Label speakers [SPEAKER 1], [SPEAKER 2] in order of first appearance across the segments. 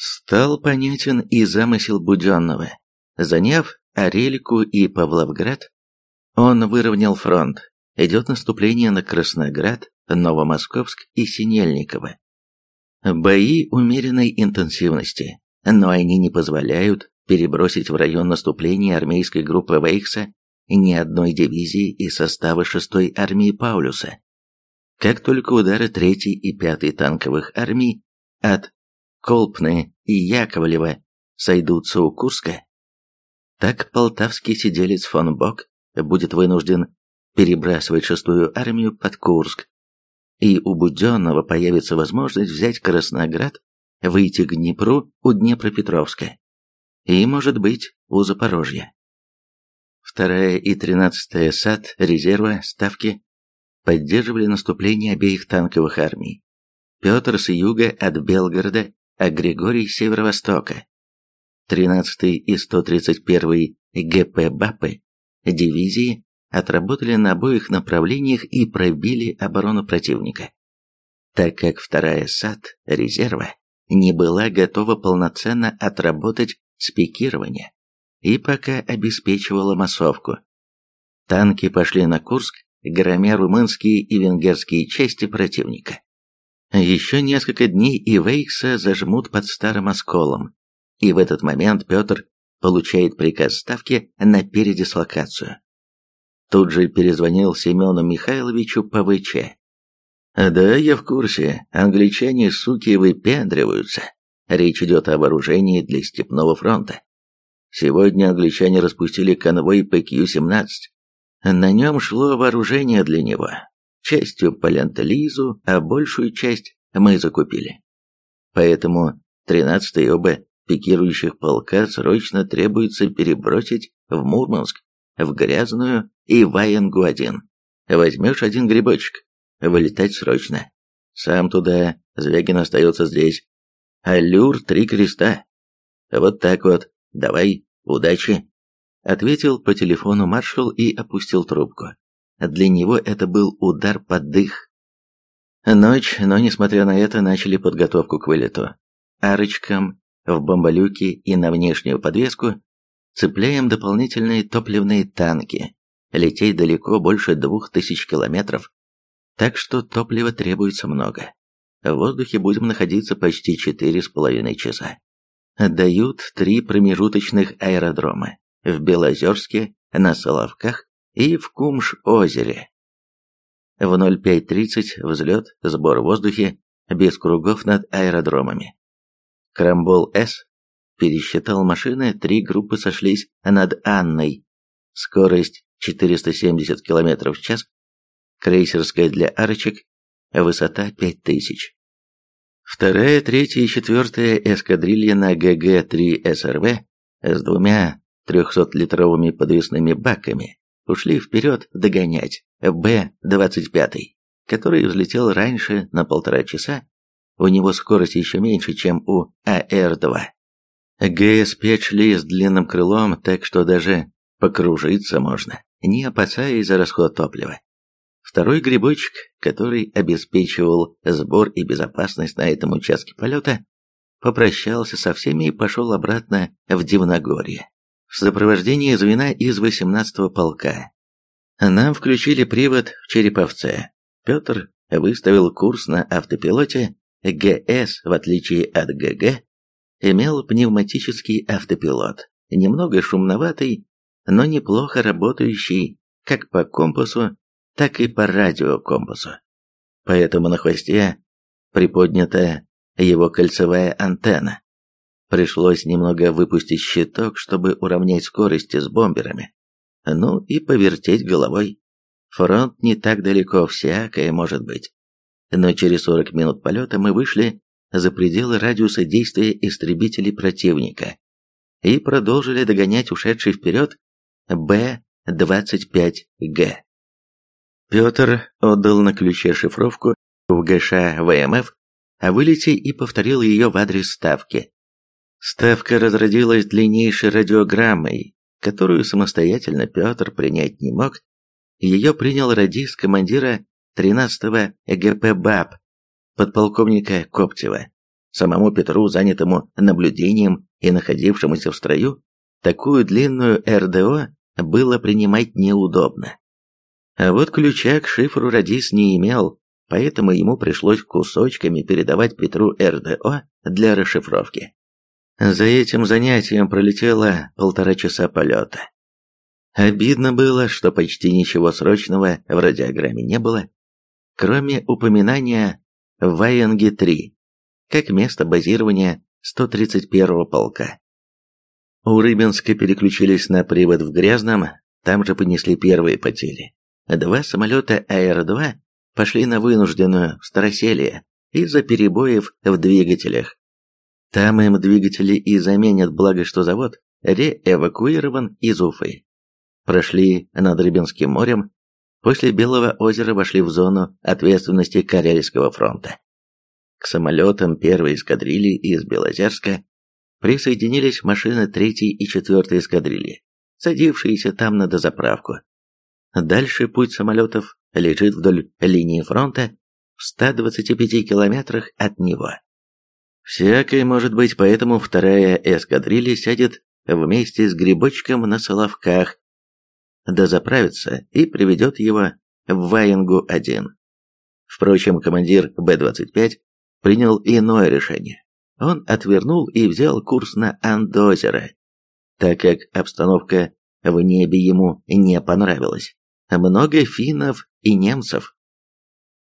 [SPEAKER 1] Стал понятен и замысел Буденного. Заняв Арельку и Павловград, он выровнял фронт. Идет наступление на Красноград, Новомосковск и Синельниково. Бои умеренной интенсивности, но они не позволяют перебросить в район наступления армейской группы Вейхса ни одной дивизии из состава 6-й армии Паулюса. Как только удары 3-й и 5-й танковых армий от Колпны и Яковлева сойдутся у Курска, так полтавский сиделец фон Бок будет вынужден перебрасывать шестую армию под Курск, и у Буденного появится возможность взять Красноград, выйти к Днепру у Днепропетровска и, может быть, у Запорожья. Вторая и тринадцатая САД резерва ставки поддерживали наступление обеих танковых армий. Петр с юга от Белгорода, а Григорий северо-востока. 13 и 131 ГП БАПы дивизии отработали на обоих направлениях и пробили оборону противника. Так как вторая САД резерва не была готова полноценно отработать спикирование и пока обеспечивала массовку. Танки пошли на Курск, громя румынские и венгерские части противника. Еще несколько дней и Вейкса зажмут под Старым Осколом, и в этот момент Петр получает приказ Ставки на передислокацию. Тут же перезвонил Семену Михайловичу по ВЧ. «Да, я в курсе. Англичане, суки, выпендриваются. Речь идет о вооружении для Степного фронта. Сегодня англичане распустили конвой ПК-17. На нем шло вооружение для него. Частью по а большую часть мы закупили. Поэтому 13-й оба пикирующих полка срочно требуется перебросить в Мурманск, в Грязную и Ваенгу-1. Возьмешь один грибочек, вылетать срочно. Сам туда, Звягин остается здесь. Аллюр три креста. Вот так вот, давай, удачи. Ответил по телефону маршал и опустил трубку. Для него это был удар под дых. Ночь, но несмотря на это, начали подготовку к вылету. Арочкам в бомболюке и на внешнюю подвеску цепляем дополнительные топливные танки. Лететь далеко больше двух тысяч километров, так что топлива требуется много. В воздухе будем находиться почти четыре с половиной часа. Дают три промежуточных аэродрома в Белозерске, на Соловках и в Кумш-озере. В 05.30 взлет, сбор в воздухе, без кругов над аэродромами. Крамбол-С пересчитал машины, три группы сошлись над Анной. Скорость 470 км в час, крейсерская для арочек, высота 5000. Вторая, третья и четвертая эскадрилья на ГГ-3 СРВ с двумя 300-литровыми подвесными баками ушли вперед догонять Б-25, который взлетел раньше на полтора часа, у него скорость еще меньше, чем у АР-2. ГС-5 шли с длинным крылом, так что даже покружиться можно, не опасаясь за расход топлива. Второй грибочек, который обеспечивал сбор и безопасность на этом участке полета, попрощался со всеми и пошел обратно в Дивногорье в сопровождении звена из 18-го полка. Нам включили привод в Череповце. Петр выставил курс на автопилоте, ГС, в отличие от ГГ, имел пневматический автопилот, немного шумноватый, но неплохо работающий как по компасу, так и по радиокомпасу. Поэтому на хвосте приподнята его кольцевая антенна. Пришлось немного выпустить щиток, чтобы уравнять скорости с бомберами. Ну и повертеть головой. Фронт не так далеко, всякое может быть. Но через 40 минут полета мы вышли за пределы радиуса действия истребителей противника и продолжили догонять ушедший вперед Б-25Г. Петр отдал на ключе шифровку в ГШ ВМФ о вылете и повторил ее в адрес ставки. Ставка разродилась длиннейшей радиограммой, которую самостоятельно Петр принять не мог. Ее принял радист командира 13-го ГП БАП, подполковника Коптева. самому Петру, занятому наблюдением и находившемуся в строю, такую длинную РДО было принимать неудобно. А вот ключа к шифру Радис не имел, поэтому ему пришлось кусочками передавать Петру РДО для расшифровки. За этим занятием пролетело полтора часа полета. Обидно было, что почти ничего срочного в радиограмме не было, кроме упоминания Ваенги-3, как место базирования 131-го полка. У Рыбинска переключились на привод в Грязном, там же понесли первые потери. Два самолета АР-2 пошли на вынужденную староселие из-за перебоев в двигателях. Там им двигатели и заменят, благо что завод реэвакуирован из Уфы. Прошли над Рыбинским морем, после Белого озера вошли в зону ответственности Карельского фронта. К самолетам первой эскадрильи из Белозерска присоединились машины третьей и четвертой эскадрильи, садившиеся там на дозаправку. Дальше путь самолетов лежит вдоль линии фронта в 125 километрах от него. Всякое может быть, поэтому вторая эскадрилья сядет вместе с грибочком на Соловках, дозаправится и приведет его в Ваенгу-1. Впрочем, командир Б-25 принял иное решение. Он отвернул и взял курс на Андозеро, так как обстановка в небе ему не понравилась. Много финнов и немцев.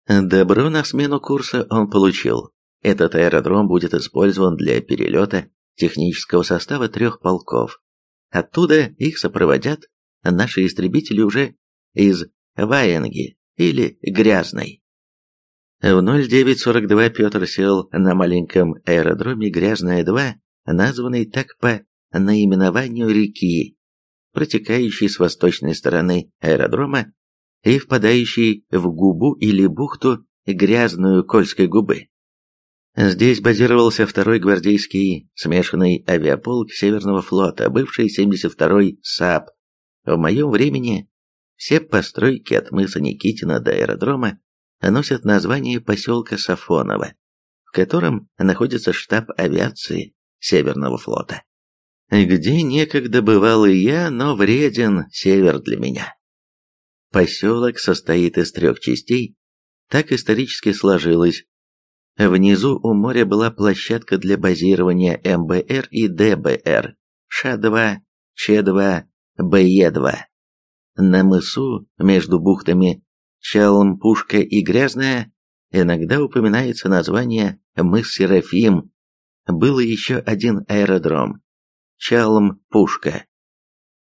[SPEAKER 1] Добро на смену курса он получил. Этот аэродром будет использован для перелета технического состава трех полков. Оттуда их сопроводят наши истребители уже из Ваенги или Грязной. В 0942 Петр сел на маленьком аэродроме Грязная-2, названный так по наименованию реки, протекающей с восточной стороны аэродрома и впадающей в губу или бухту Грязную Кольской губы. Здесь базировался второй гвардейский смешанный авиаполк Северного флота, бывший 72-й САП. В моем времени все постройки от мыса Никитина до аэродрома носят название поселка Сафоново, в котором находится штаб авиации Северного флота. Где некогда бывал и я, но вреден север для меня. Поселок состоит из трех частей, так исторически сложилось. Внизу у моря была площадка для базирования МБР и ДБР, Ш-2, Ч-2, БЕ-2. На мысу между бухтами Чалм, Пушка и Грязная иногда упоминается название мыс Серафим. Был еще один аэродром – Чалм, Пушка.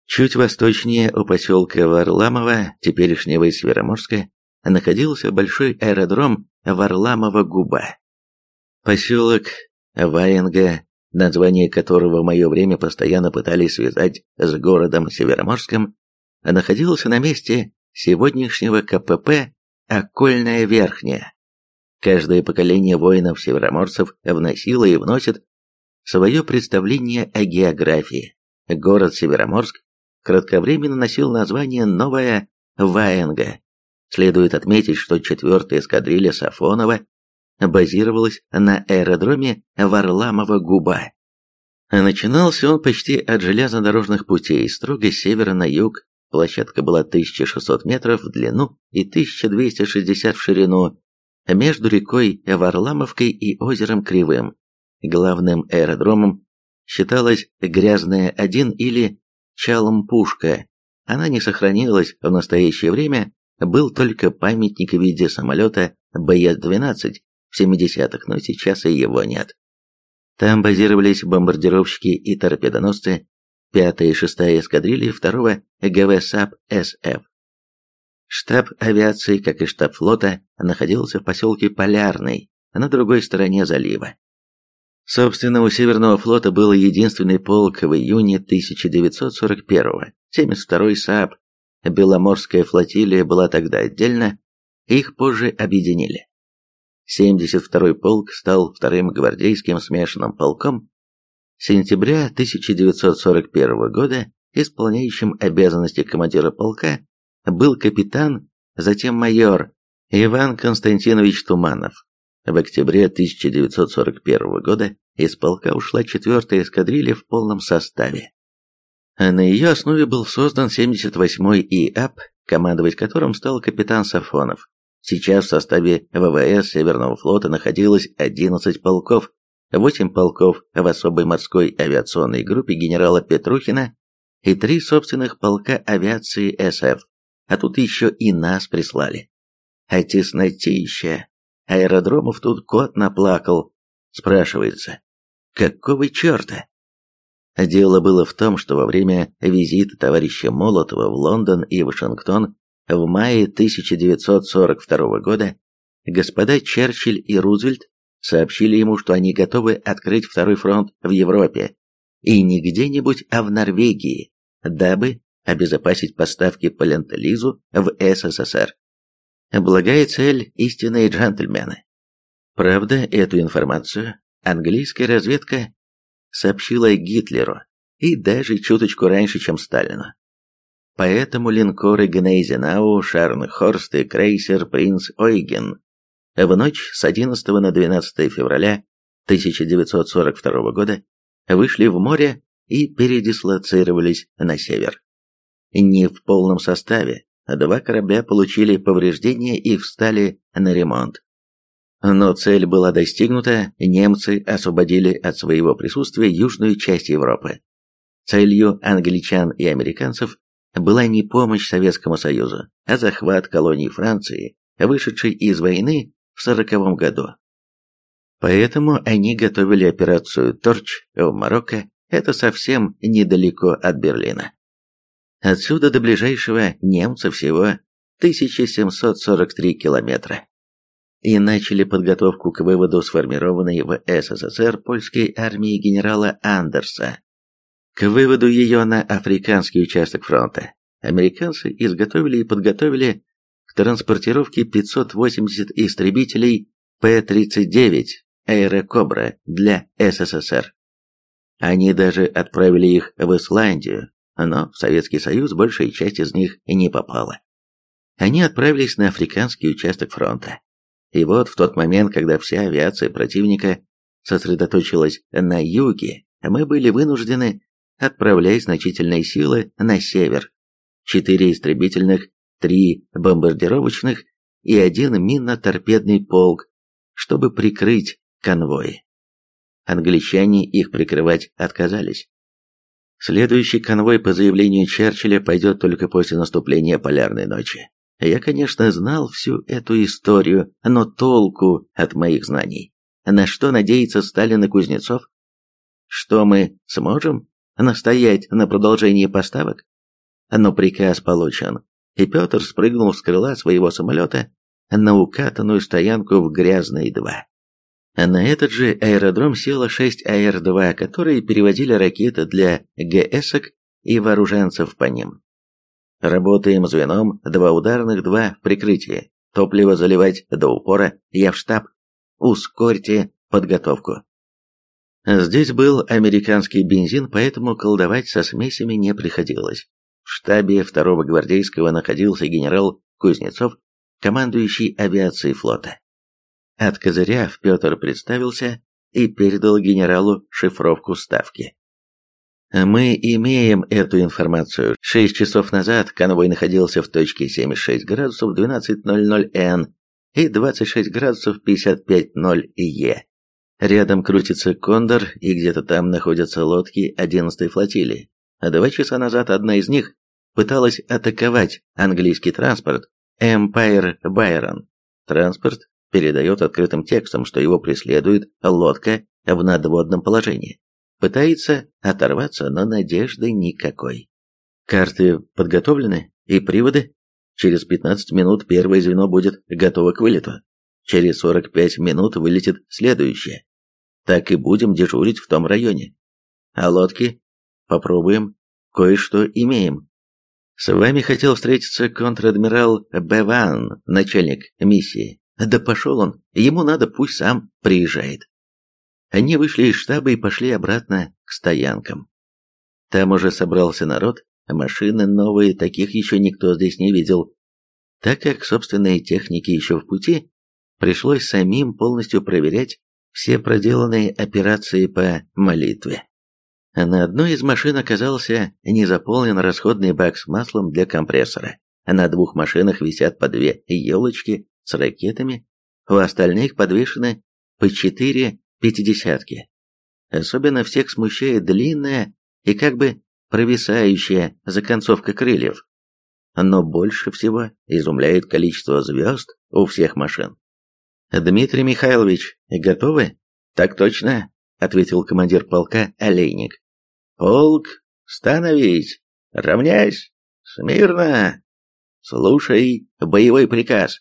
[SPEAKER 1] Чуть восточнее у поселка Варламова, теперешнего Североморска, находился большой аэродром Варламова-Губа. Поселок Ваенга, название которого в мое время постоянно пытались связать с городом Североморском, находился на месте сегодняшнего КПП «Окольная Верхняя». Каждое поколение воинов-североморцев вносило и вносит свое представление о географии. Город Североморск кратковременно носил название «Новая Ваенга». Следует отметить, что четвертая эскадрилья Сафонова базировалась на аэродроме Варламова-Губа. Начинался он почти от железнодорожных путей, строго с севера на юг, Площадка была 1600 метров в длину и 1260 в ширину, между рекой Варламовкой и озером Кривым. Главным аэродромом считалась Грязная 1 или Чалмпушка. Она не сохранилась в настоящее время, был только памятник в виде самолета БС-12 в 70-х, но сейчас и его нет. Там базировались бомбардировщики и торпедоносцы, 5-я и 6-я эскадрильи 2-го ГВСАП СФ. Штаб авиации, как и штаб флота, находился в поселке Полярный, на другой стороне залива. Собственно, у Северного флота был единственный полк в июне 1941-го, 72-й САП. Беломорская флотилия была тогда отдельно, их позже объединили. 72-й полк стал вторым гвардейским смешанным полком сентября 1941 года исполняющим обязанности командира полка был капитан, затем майор Иван Константинович Туманов. В октябре 1941 года из полка ушла 4-я эскадрилья в полном составе. На ее основе был создан 78-й ИАП, командовать которым стал капитан Сафонов. Сейчас в составе ВВС Северного флота находилось 11 полков, 8 полков в особой морской авиационной группе генерала Петрухина и три собственных полка авиации СФ, а тут еще и нас прислали. А теснотища, аэродромов тут кот наплакал. Спрашивается, какого черта? Дело было в том, что во время визита товарища Молотова в Лондон и Вашингтон в мае 1942 года господа Черчилль и Рузвельт сообщили ему, что они готовы открыть второй фронт в Европе, и не где-нибудь, а в Норвегии, дабы обезопасить поставки по ленд-лизу в СССР. Благая цель истинные джентльмены. Правда, эту информацию английская разведка сообщила Гитлеру, и даже чуточку раньше, чем Сталину. Поэтому линкоры Гнейзенау, Шарнхорст и крейсер Принц Ойген в ночь с 11 на 12 февраля 1942 года вышли в море и передислоцировались на север. Не в полном составе, два корабля получили повреждения и встали на ремонт. Но цель была достигнута, немцы освободили от своего присутствия южную часть Европы. Целью англичан и американцев была не помощь Советскому Союзу, а захват колоний Франции, вышедшей из войны в сороковом году. Поэтому они готовили операцию «Торч» в Марокко, это совсем недалеко от Берлина. Отсюда до ближайшего немца всего 1743 километра и начали подготовку к выводу сформированной в СССР польской армии генерала Андерса. К выводу ее на африканский участок фронта американцы изготовили и подготовили к транспортировке 580 истребителей П-39 «Аэрокобра» для СССР. Они даже отправили их в Исландию, но в Советский Союз большая часть из них не попала. Они отправились на африканский участок фронта. И вот в тот момент, когда вся авиация противника сосредоточилась на юге, мы были вынуждены отправлять значительные силы на север. Четыре истребительных, три бомбардировочных и один минно-торпедный полк, чтобы прикрыть конвои. Англичане их прикрывать отказались. Следующий конвой по заявлению Черчилля пойдет только после наступления полярной ночи. Я, конечно, знал всю эту историю, но толку от моих знаний. На что надеется Сталин и Кузнецов? Что мы сможем настоять на продолжении поставок? Но приказ получен, и Петр спрыгнул с крыла своего самолета на укатанную стоянку в Грязной-2. На этот же аэродром село 6 АР-2, которые перевозили ракеты для ГСок и вооруженцев по ним. Работаем звеном, два ударных, два в прикрытии. Топливо заливать до упора, я в штаб. Ускорьте подготовку. Здесь был американский бензин, поэтому колдовать со смесями не приходилось. В штабе второго гвардейского находился генерал Кузнецов, командующий авиацией флота. От козыря Петр представился и передал генералу шифровку ставки. Мы имеем эту информацию. Шесть часов назад конвой находился в точке 76 градусов 12.00 Н и 26 градусов 55.0 Е. Рядом крутится Кондор, и где-то там находятся лодки 11-й флотилии. А два часа назад одна из них пыталась атаковать английский транспорт Empire Byron. Транспорт передает открытым текстом, что его преследует лодка в надводном положении. Пытается оторваться, но надежды никакой. Карты подготовлены и приводы. Через 15 минут первое звено будет готово к вылету. Через 45 минут вылетит следующее. Так и будем дежурить в том районе. А лодки? Попробуем. Кое-что имеем. С вами хотел встретиться контр-адмирал Беван, начальник миссии. Да пошел он, ему надо, пусть сам приезжает. Они вышли из штаба и пошли обратно к стоянкам. Там уже собрался народ, машины новые, таких еще никто здесь не видел. Так как собственные техники еще в пути, пришлось самим полностью проверять все проделанные операции по молитве. На одной из машин оказался незаполнен расходный бак с маслом для компрессора. На двух машинах висят по две елочки с ракетами, у остальных подвешены по четыре пятидесятки. Особенно всех смущает длинная и как бы провисающая законцовка крыльев. Но больше всего изумляет количество звезд у всех машин. «Дмитрий Михайлович, готовы?» «Так точно», — ответил командир полка Олейник. «Полк, становись, равняйсь, смирно, слушай боевой приказ».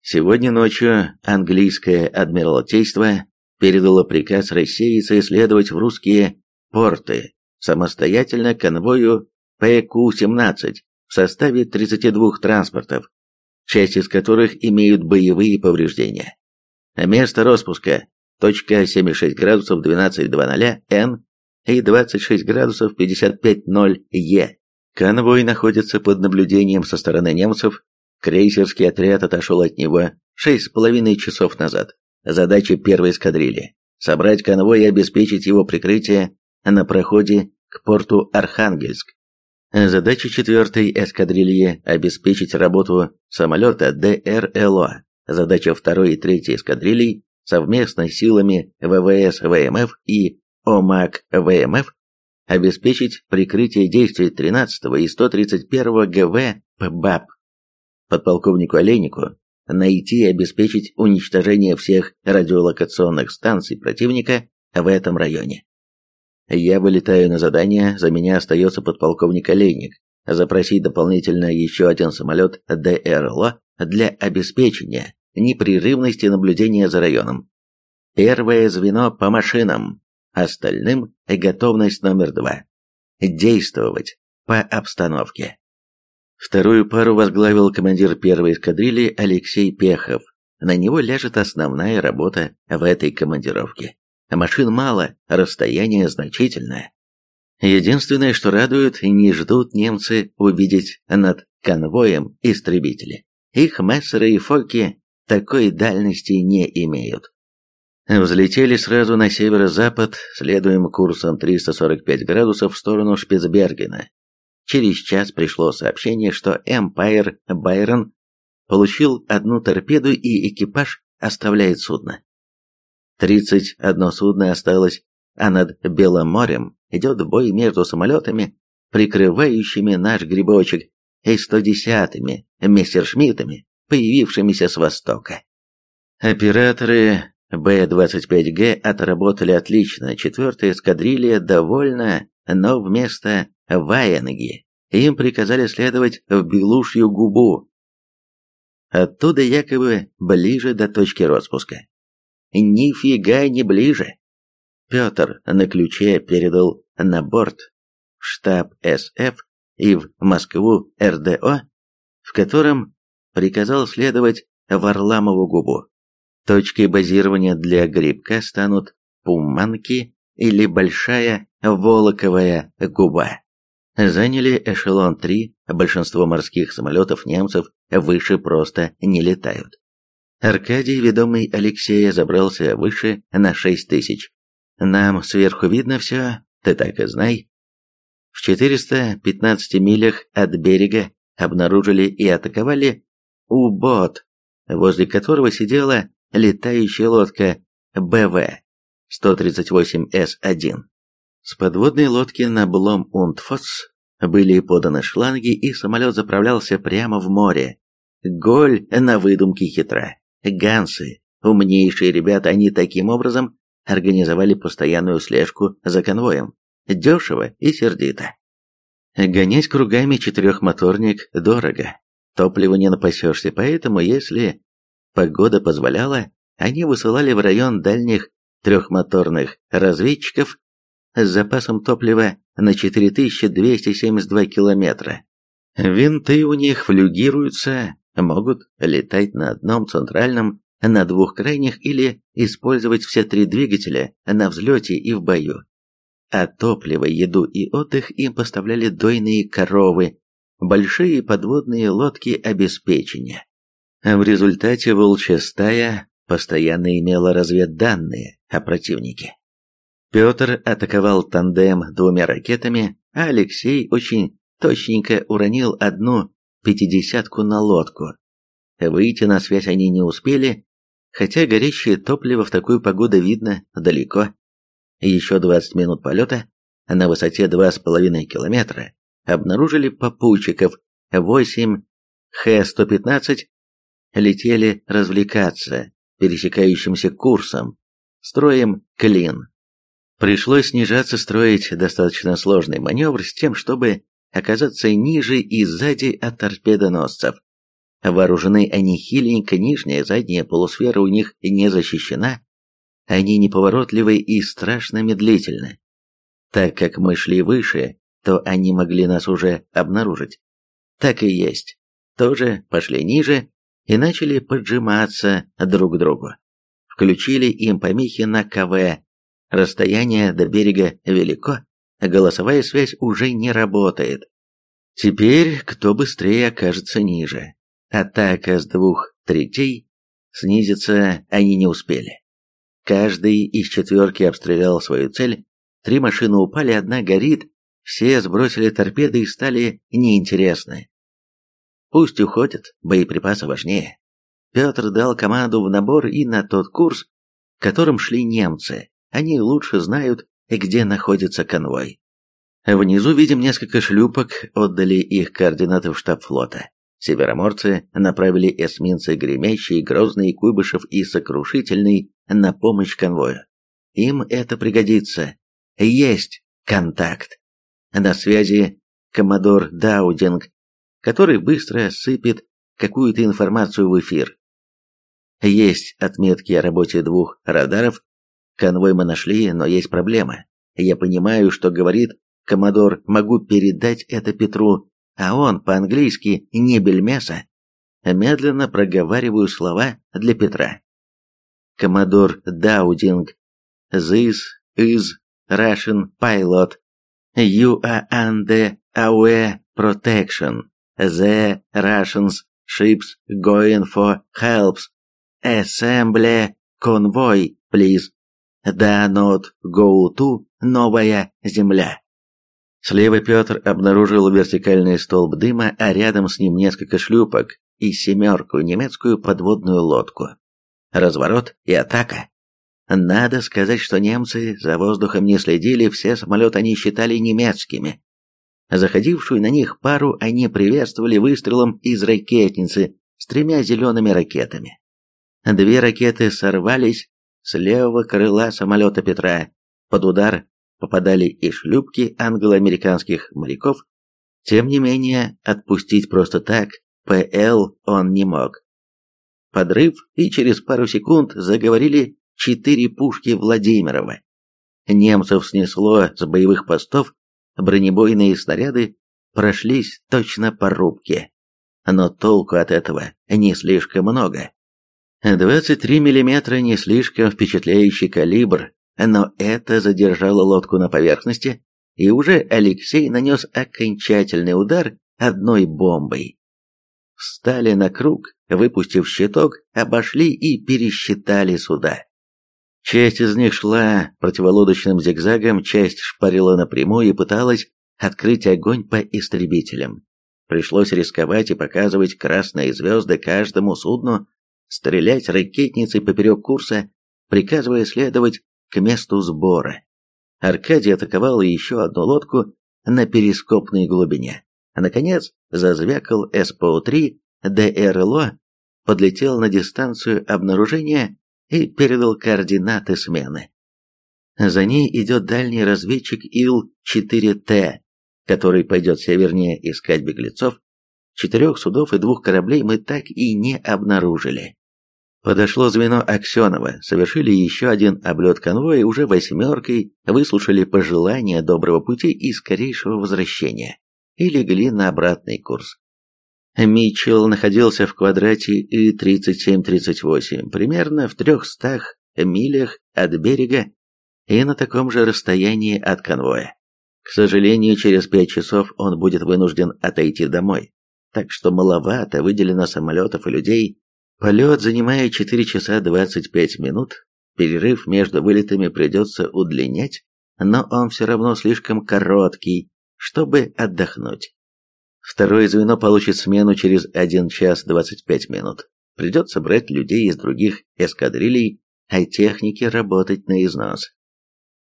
[SPEAKER 1] Сегодня ночью английское адмиралтейство передало приказ рассеяться и следовать в русские порты, самостоятельно конвою ПК-17 в составе 32 транспортов, часть из которых имеют боевые повреждения. Место распуска – точка 76 градусов 12.00 Н и 26 градусов 55.0 Е. Конвой находится под наблюдением со стороны немцев. Крейсерский отряд отошел от него 6,5 часов назад. Задача первой эскадрильи – собрать конвой и обеспечить его прикрытие на проходе к порту Архангельск. Задача четвертой эскадрильи – обеспечить работу самолета ДРЛО. Задача второй и третьей эскадрилий – совместно с силами ВВС ВМФ и ОМАК ВМФ обеспечить прикрытие действий 13 и 131 ГВ ПБАП. Подполковнику Олейнику найти и обеспечить уничтожение всех радиолокационных станций противника в этом районе. Я вылетаю на задание, за меня остается подполковник Олейник. Запросить дополнительно еще один самолет ДРЛО для обеспечения непрерывности наблюдения за районом. Первое звено по машинам, остальным готовность номер два. Действовать по обстановке. Вторую пару возглавил командир первой эскадрильи Алексей Пехов. На него ляжет основная работа в этой командировке. Машин мало, расстояние значительное. Единственное, что радует, не ждут немцы увидеть над конвоем истребители. Их мессеры и фоки такой дальности не имеют. Взлетели сразу на северо-запад, следуем курсом 345 градусов в сторону Шпицбергена. Через час пришло сообщение, что Empire Байрон получил одну торпеду и экипаж оставляет судно. 31 судно осталось, а над Белым морем идет бой между самолетами, прикрывающими наш грибочек, и 110-ми мессершмиттами, появившимися с востока. Операторы Б-25Г отработали отлично, четвертая эскадрилья довольна, но вместо Ваенги им приказали следовать в Белушью губу. Оттуда якобы ближе до точки распуска. Нифига не ближе. Петр на ключе передал на борт в штаб СФ и в Москву РДО, в котором приказал следовать в Орламову губу. Точкой базирования для грибка станут Пуманки или Большая Волоковая губа. Заняли эшелон 3, большинство морских самолетов немцев выше просто не летают. Аркадий, ведомый Алексея, забрался выше на шесть тысяч. Нам сверху видно все, ты так и знай. В 415 милях от берега обнаружили и атаковали У-бот, возле которого сидела летающая лодка БВ-138С1. С подводной лодки на Блом Унтфос были поданы шланги, и самолет заправлялся прямо в море. Голь на выдумке хитра. Гансы, умнейшие ребята, они таким образом организовали постоянную слежку за конвоем. Дешево и сердито. Гонять кругами четырехмоторник дорого. Топлива не напасешься, поэтому, если погода позволяла, они высылали в район дальних трехмоторных разведчиков с запасом топлива на 4272 километра. Винты у них флюгируются могут летать на одном центральном, на двух крайних или использовать все три двигателя на взлете и в бою. А топливо, еду и отдых им поставляли дойные коровы, большие подводные лодки обеспечения. В результате волчья стая постоянно имела разведданные о противнике. Петр атаковал тандем двумя ракетами, а Алексей очень точненько уронил одну пятидесятку на лодку. Выйти на связь они не успели, хотя горящее топливо в такую погоду видно далеко. Еще 20 минут полета на высоте 2,5 километра обнаружили попутчиков 8 Х-115 летели развлекаться пересекающимся курсом, строем клин. Пришлось снижаться строить достаточно сложный маневр с тем, чтобы оказаться ниже и сзади от торпедоносцев. Вооружены они хиленько, нижняя задняя полусфера у них не защищена, они неповоротливы и страшно медлительны. Так как мы шли выше, то они могли нас уже обнаружить. Так и есть. Тоже пошли ниже и начали поджиматься друг к другу. Включили им помехи на КВ. Расстояние до берега велико, голосовая связь уже не работает. Теперь кто быстрее окажется ниже. Атака с двух третей, снизиться они не успели. Каждый из четверки обстрелял свою цель, три машины упали, одна горит, все сбросили торпеды и стали неинтересны. Пусть уходят, боеприпасы важнее. Петр дал команду в набор и на тот курс, которым шли немцы. Они лучше знают, где находится конвой. Внизу видим несколько шлюпок, отдали их координаты в штаб флота. Североморцы направили эсминцы Гремящий, Грозный, Куйбышев и Сокрушительный на помощь конвою. Им это пригодится. Есть контакт. На связи коммодор Даудинг, который быстро сыпет какую-то информацию в эфир. Есть отметки о работе двух радаров. Конвой мы нашли, но есть проблема. Я понимаю, что говорит коммодор, могу передать это Петру, а он по-английски не бельмеса. Медленно проговариваю слова для Петра. Коммодор Даудинг. This is Russian pilot. You are under our protection. The Russians ships going for helps. Assemble convoy, please. Go to Новая Земля. Слева Петр обнаружил вертикальный столб дыма, а рядом с ним несколько шлюпок и семерку немецкую подводную лодку. Разворот и атака. Надо сказать, что немцы за воздухом не следили, все самолеты они считали немецкими. Заходившую на них пару они приветствовали выстрелом из ракетницы с тремя зелеными ракетами. Две ракеты сорвались с левого крыла самолета Петра. Под удар попадали и шлюпки англо-американских моряков. Тем не менее, отпустить просто так ПЛ он не мог. Подрыв, и через пару секунд заговорили четыре пушки Владимирова. Немцев снесло с боевых постов бронебойные снаряды прошлись точно по рубке. Но толку от этого не слишком много. 23 мм не слишком впечатляющий калибр, но это задержало лодку на поверхности, и уже Алексей нанес окончательный удар одной бомбой. Встали на круг, выпустив щиток, обошли и пересчитали суда. Часть из них шла противолодочным зигзагом, часть шпарила напрямую и пыталась открыть огонь по истребителям. Пришлось рисковать и показывать красные звезды каждому судну, стрелять ракетницей поперек курса, приказывая следовать к месту сбора. Аркадий атаковал еще одну лодку на перископной глубине. Наконец, зазвякал СПО-3, ДРЛО, подлетел на дистанцию обнаружения и передал координаты смены. За ней идет дальний разведчик Ил-4Т, который пойдет севернее искать беглецов. Четырех судов и двух кораблей мы так и не обнаружили. Подошло звено Аксенова, совершили еще один облет конвоя, уже восьмеркой выслушали пожелания доброго пути и скорейшего возвращения и легли на обратный курс. Митчелл находился в квадрате И-3738, примерно в трехстах милях от берега и на таком же расстоянии от конвоя. К сожалению, через пять часов он будет вынужден отойти домой, так что маловато выделено самолетов и людей Полет занимает 4 часа 25 минут, перерыв между вылетами придется удлинять, но он все равно слишком короткий, чтобы отдохнуть. Второе звено получит смену через 1 час 25 минут. Придется брать людей из других эскадрилей, а техники работать на износ.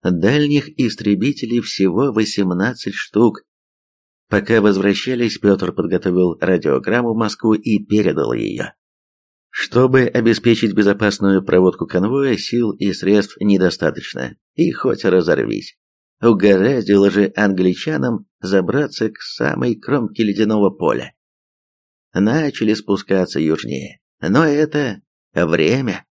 [SPEAKER 1] Дальних истребителей всего 18 штук. Пока возвращались, Петр подготовил радиограмму в Москву и передал ее. Чтобы обеспечить безопасную проводку конвоя, сил и средств недостаточно, и хоть разорвись. Угораздило же англичанам забраться к самой кромке ледяного поля. Начали спускаться южнее, но это время.